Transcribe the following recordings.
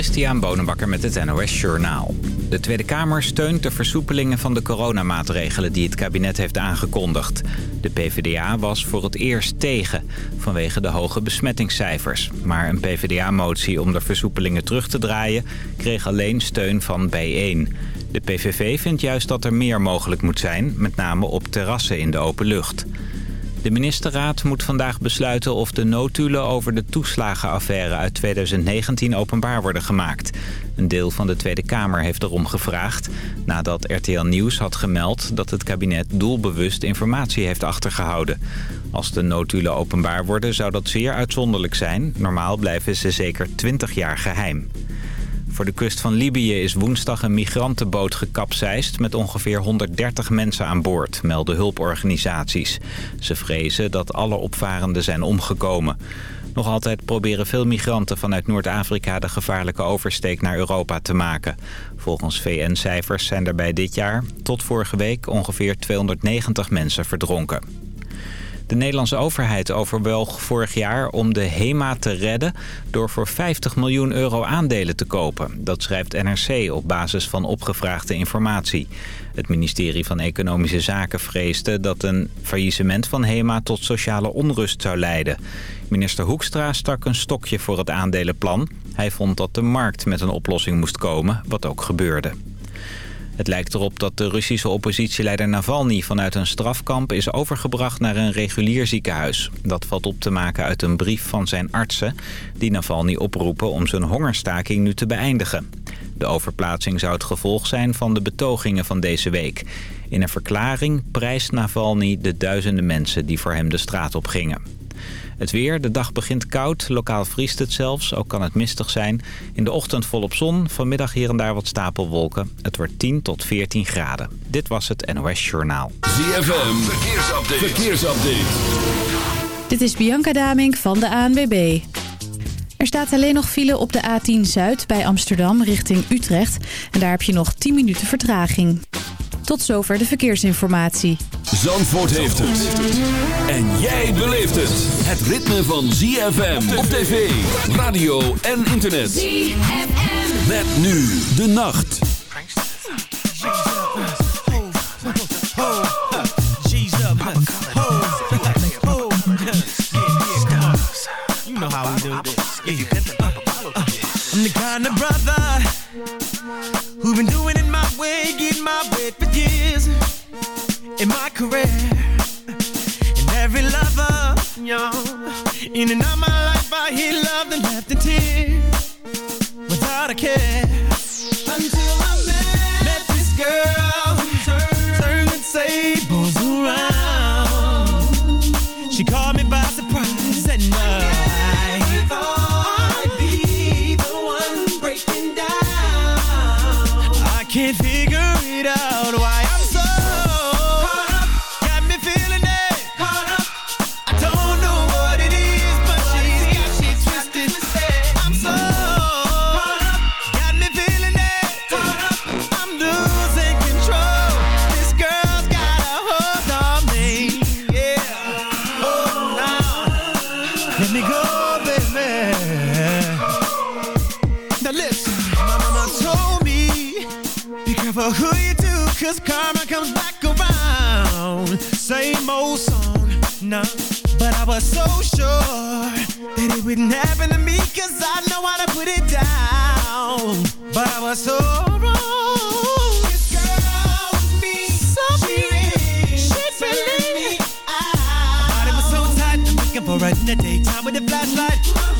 Christian Bonenbakker met het NOS Journaal. De Tweede Kamer steunt de versoepelingen van de coronamaatregelen die het kabinet heeft aangekondigd. De PvdA was voor het eerst tegen, vanwege de hoge besmettingscijfers. Maar een PvdA-motie om de versoepelingen terug te draaien kreeg alleen steun van bijeen. De PVV vindt juist dat er meer mogelijk moet zijn, met name op terrassen in de open lucht. De ministerraad moet vandaag besluiten of de notulen over de toeslagenaffaire uit 2019 openbaar worden gemaakt. Een deel van de Tweede Kamer heeft erom gevraagd nadat RTL Nieuws had gemeld dat het kabinet doelbewust informatie heeft achtergehouden. Als de notulen openbaar worden zou dat zeer uitzonderlijk zijn. Normaal blijven ze zeker 20 jaar geheim. Voor de kust van Libië is woensdag een migrantenboot gekapseist... met ongeveer 130 mensen aan boord, melden hulporganisaties. Ze vrezen dat alle opvarenden zijn omgekomen. Nog altijd proberen veel migranten vanuit Noord-Afrika... de gevaarlijke oversteek naar Europa te maken. Volgens VN-cijfers zijn er bij dit jaar tot vorige week ongeveer 290 mensen verdronken. De Nederlandse overheid overwoog vorig jaar om de HEMA te redden... door voor 50 miljoen euro aandelen te kopen. Dat schrijft NRC op basis van opgevraagde informatie. Het ministerie van Economische Zaken vreesde dat een faillissement van HEMA tot sociale onrust zou leiden. Minister Hoekstra stak een stokje voor het aandelenplan. Hij vond dat de markt met een oplossing moest komen, wat ook gebeurde. Het lijkt erop dat de Russische oppositieleider Navalny vanuit een strafkamp is overgebracht naar een regulier ziekenhuis. Dat valt op te maken uit een brief van zijn artsen die Navalny oproepen om zijn hongerstaking nu te beëindigen. De overplaatsing zou het gevolg zijn van de betogingen van deze week. In een verklaring prijst Navalny de duizenden mensen die voor hem de straat op gingen. Het weer, de dag begint koud, lokaal vriest het zelfs, ook kan het mistig zijn. In de ochtend volop zon, vanmiddag hier en daar wat stapelwolken. Het wordt 10 tot 14 graden. Dit was het NOS Journaal. ZFM, verkeersupdate. verkeersupdate. Dit is Bianca Damink van de ANWB. Er staat alleen nog file op de A10 Zuid bij Amsterdam richting Utrecht. En daar heb je nog 10 minuten vertraging. Tot zover de verkeersinformatie. Zandvoort heeft het. En jij beleeft het. Het ritme van ZFM op tv, radio en internet. ZFM. Met nu de nacht. You know how we do this. I'm the kind of brother in my career. And every lover, y'all, in and out my life, I hear love and left in tears Cause karma comes back around. Same old song, no But I was so sure That it wouldn't happen to me Cause I know how to put it down. But I was so wrong. For her in the daytime With the flashlight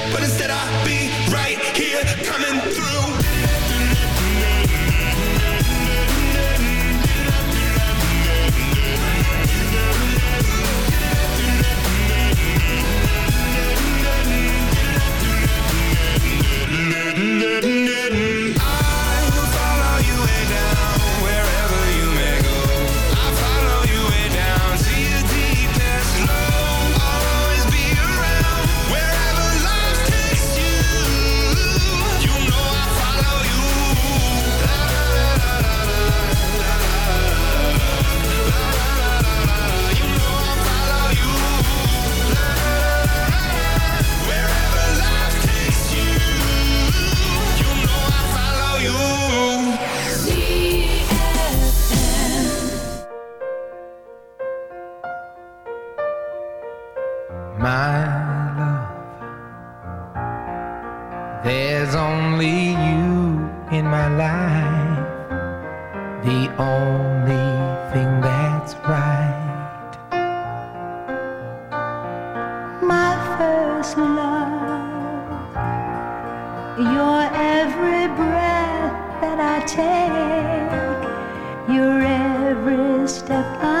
sure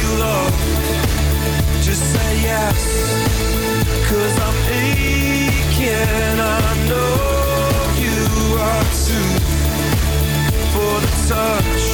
you love. Just say yes. Cause I'm aching. I know you are too. For the touch.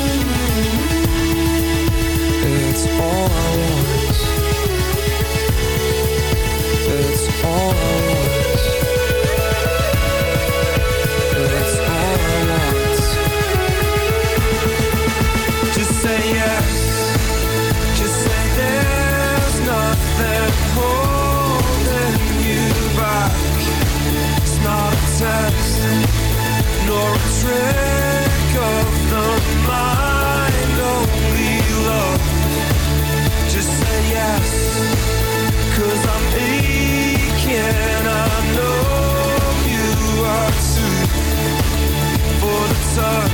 star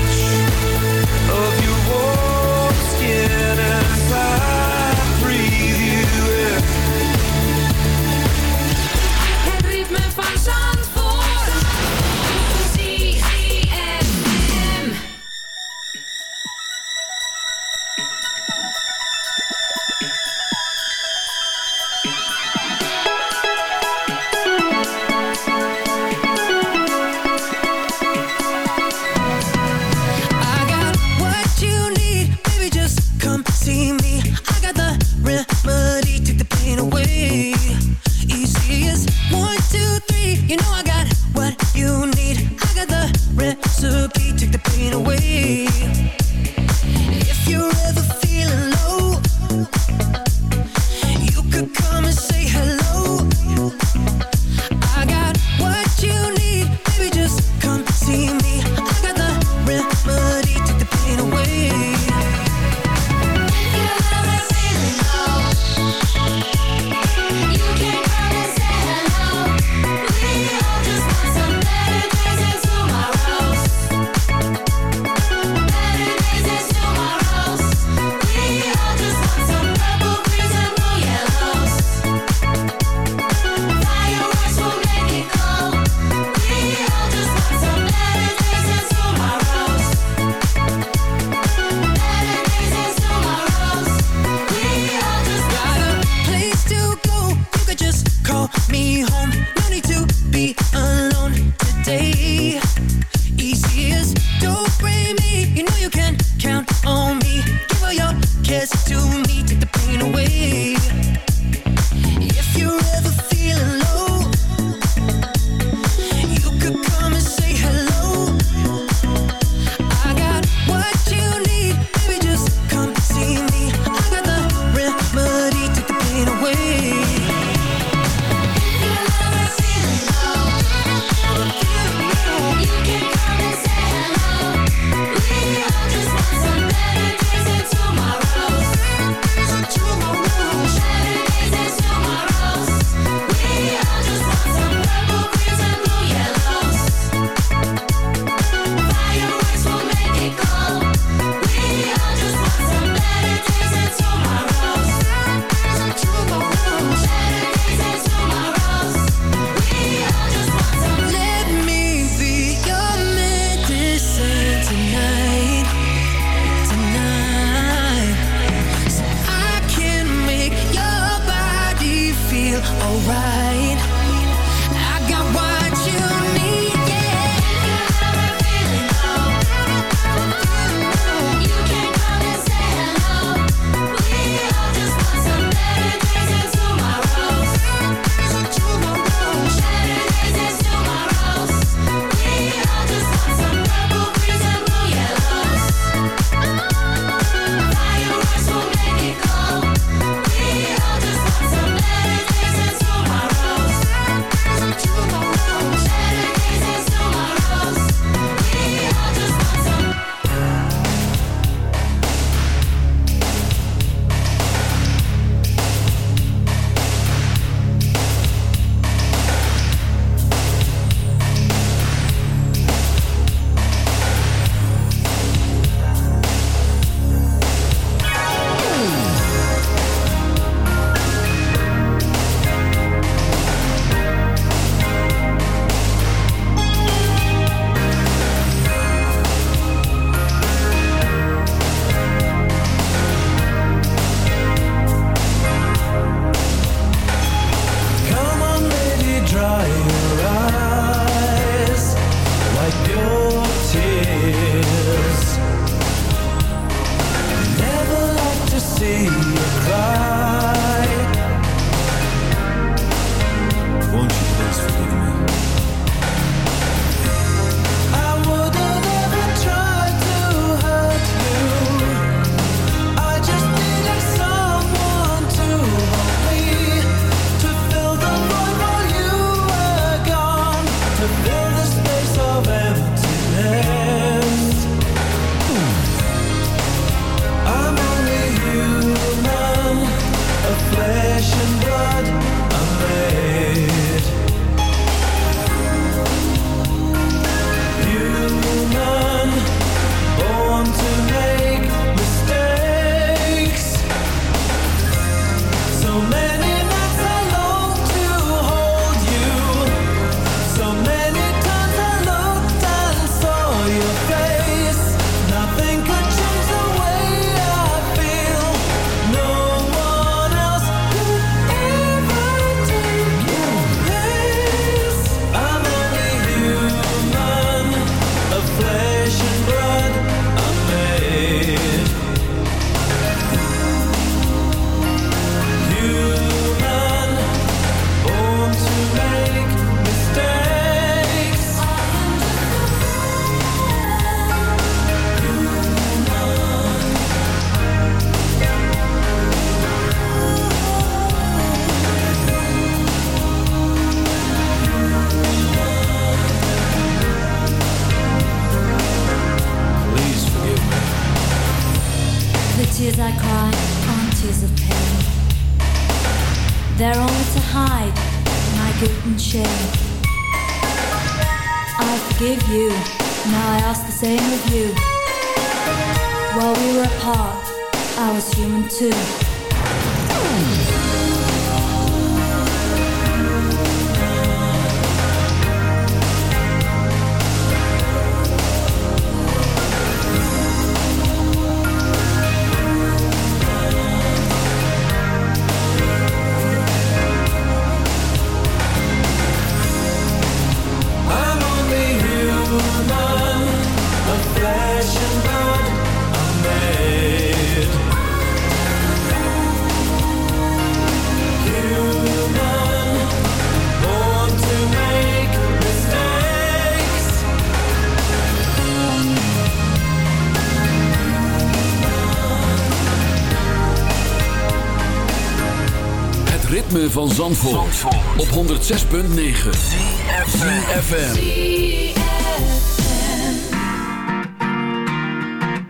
van Zandvoort, op 106.9 CFFM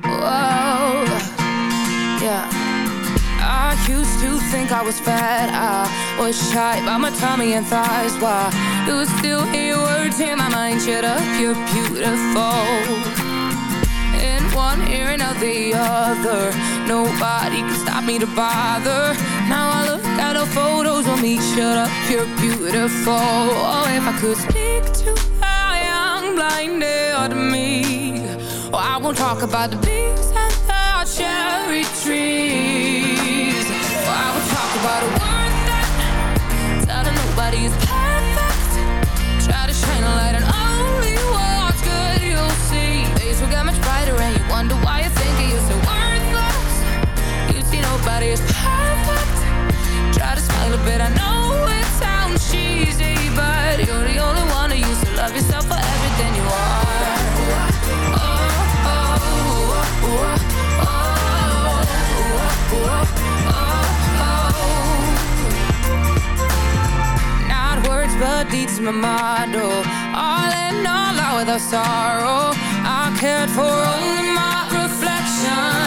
Whoa, yeah. I used to think I was fat. I was shy by my tummy and thighs. Why do still hear words in my mind? Shut up, you're beautiful. In one ear and out the other. Nobody can stop me to bother. Now The photos of me. Shut up, you're beautiful. Oh, if I could speak to a young blinded me. Oh, I won't talk about the bees and the cherry trees. Oh, I will talk about a word that telling nobody is perfect. Try to shine a light on only what's good. You'll see days will get much brighter, and you wonder why you think you're so worthless. You see nobody is perfect. To bit. I know it sounds cheesy, but you're the only one who used to love yourself for everything you are. Not words but deeds, my motto All in all, out without sorrow I cared for only my reflection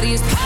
body is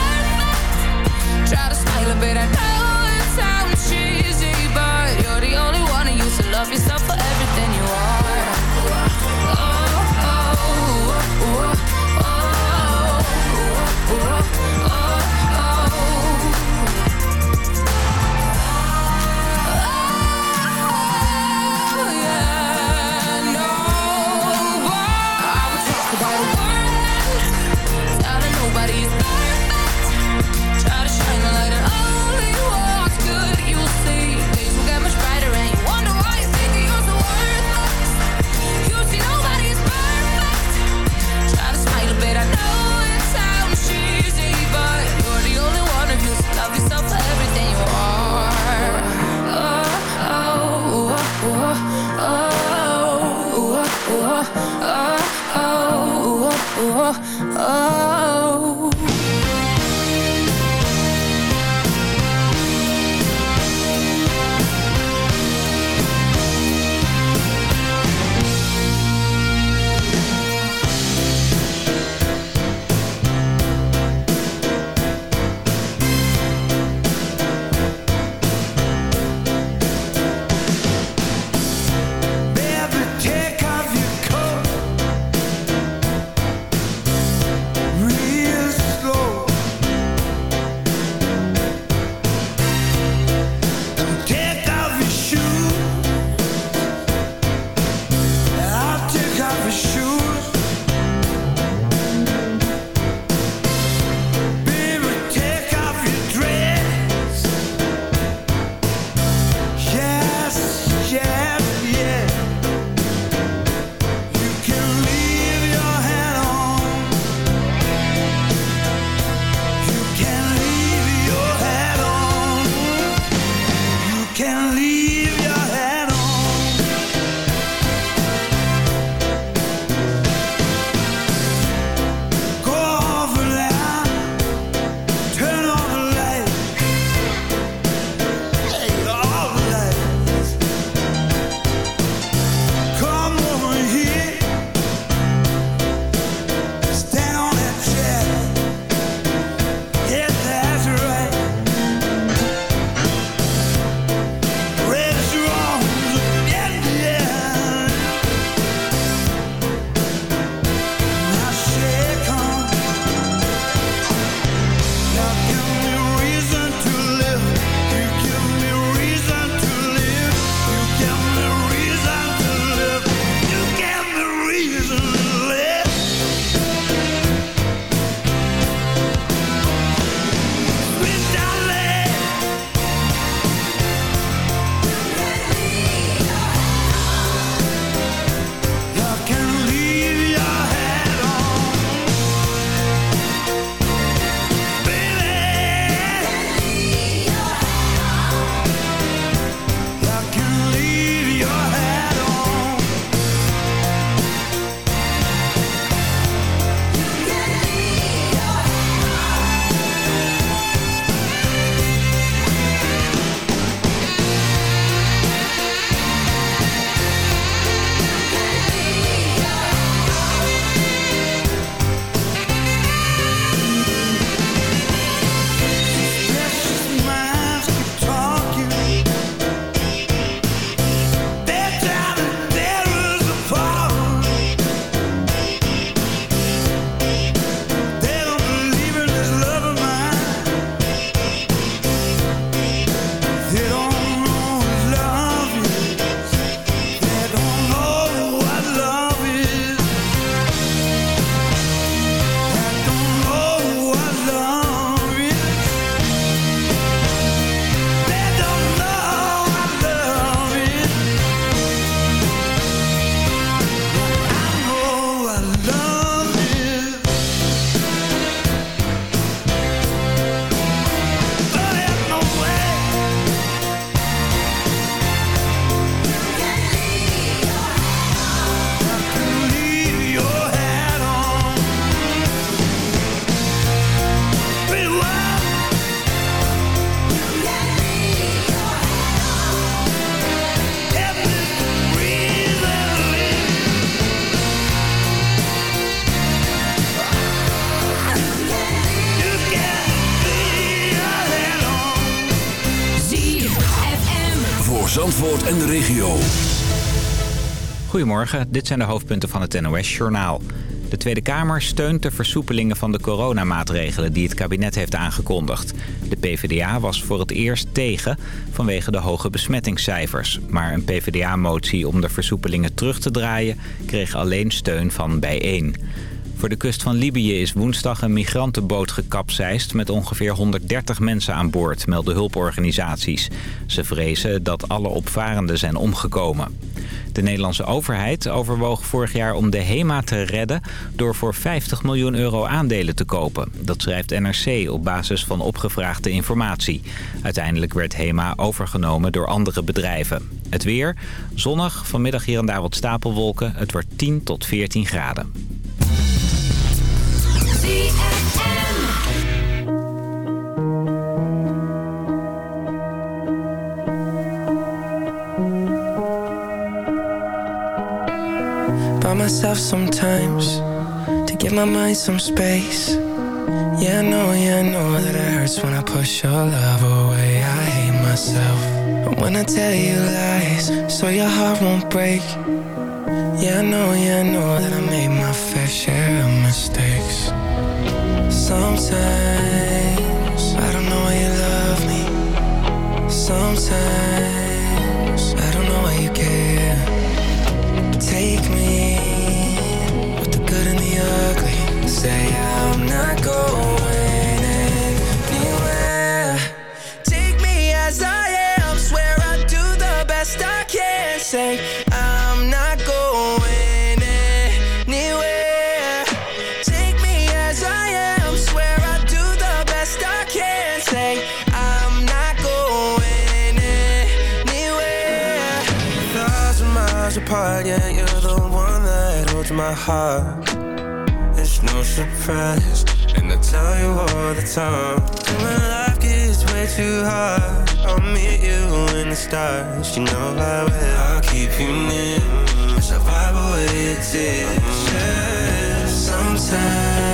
Goedemorgen, dit zijn de hoofdpunten van het NOS-journaal. De Tweede Kamer steunt de versoepelingen van de coronamaatregelen die het kabinet heeft aangekondigd. De PvdA was voor het eerst tegen vanwege de hoge besmettingscijfers. Maar een PvdA-motie om de versoepelingen terug te draaien kreeg alleen steun van bijeen. Voor de kust van Libië is woensdag een migrantenboot gekapseist met ongeveer 130 mensen aan boord, melden hulporganisaties. Ze vrezen dat alle opvarenden zijn omgekomen. De Nederlandse overheid overwoog vorig jaar om de HEMA te redden... door voor 50 miljoen euro aandelen te kopen. Dat schrijft NRC op basis van opgevraagde informatie. Uiteindelijk werd HEMA overgenomen door andere bedrijven. Het weer, zonnig, vanmiddag hier en daar wat stapelwolken. Het wordt 10 tot 14 graden. By myself sometimes to give my mind some space. Yeah, I know, yeah, I know that it hurts when I push your love away. I hate myself when I tell you lies, so your heart won't break. Yeah, I know, yeah, I know that I made my fair share of mistakes. Sometimes I don't know why you love me. Sometimes I don't know why you care. Take me with the good and the ugly. Say I'm not going Miles apart, yeah, you're the one that holds my heart. It's no surprise, and I tell you all the time. When life gets way too hard, I'll meet you in the stars. You know I will. I'll keep you near. Wipe away your tears. Yeah. Sometimes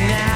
now.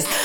Club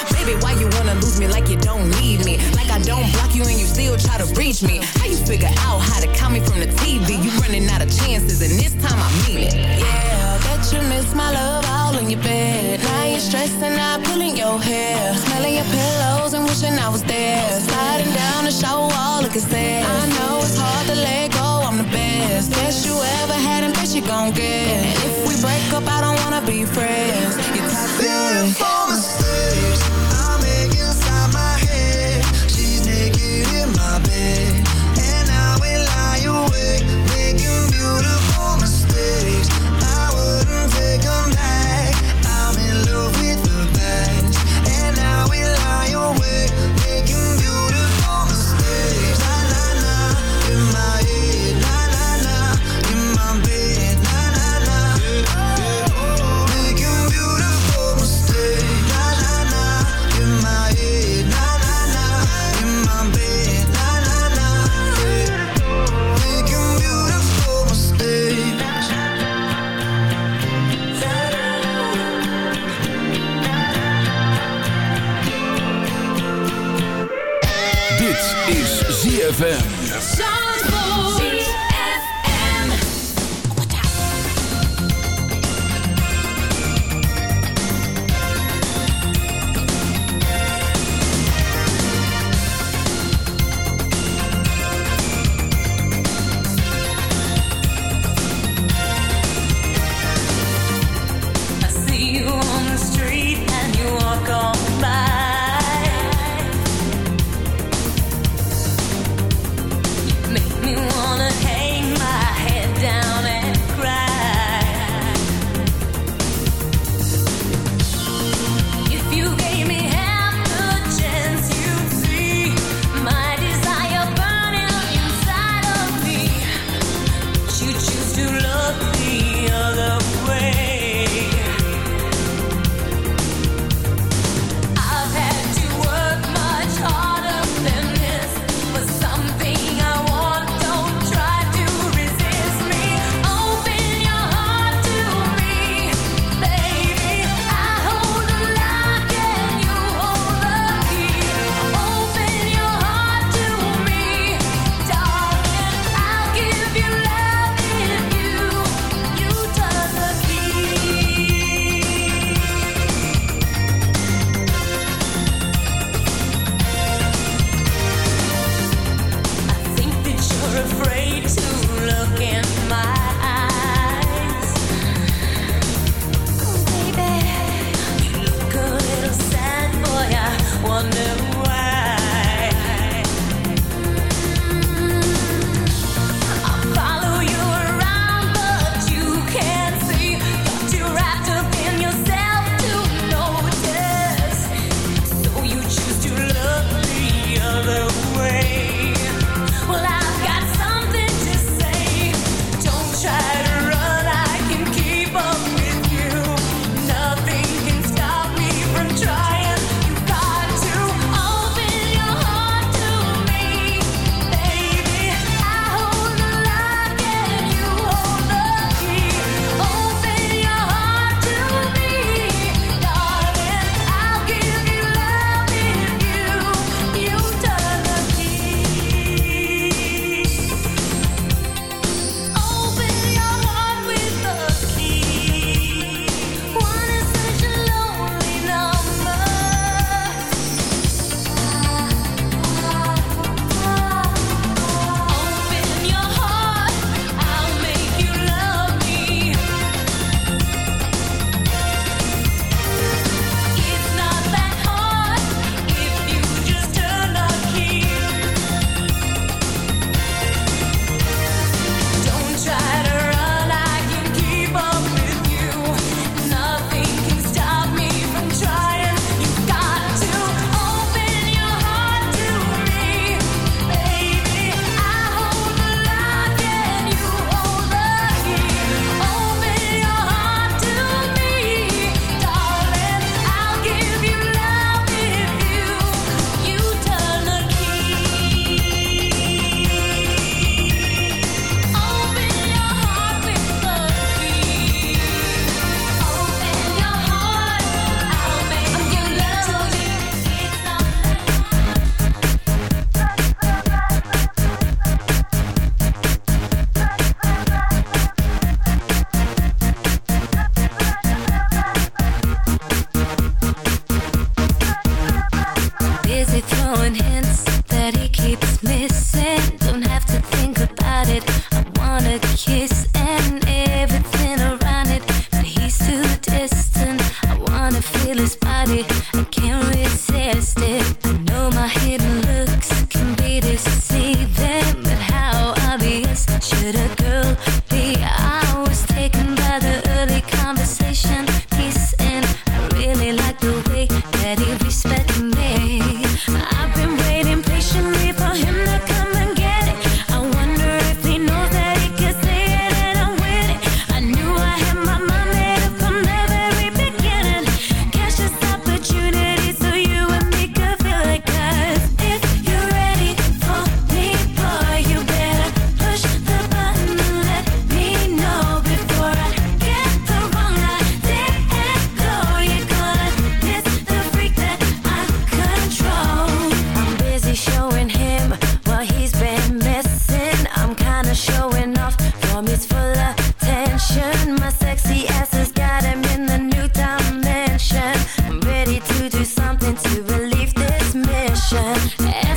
passion.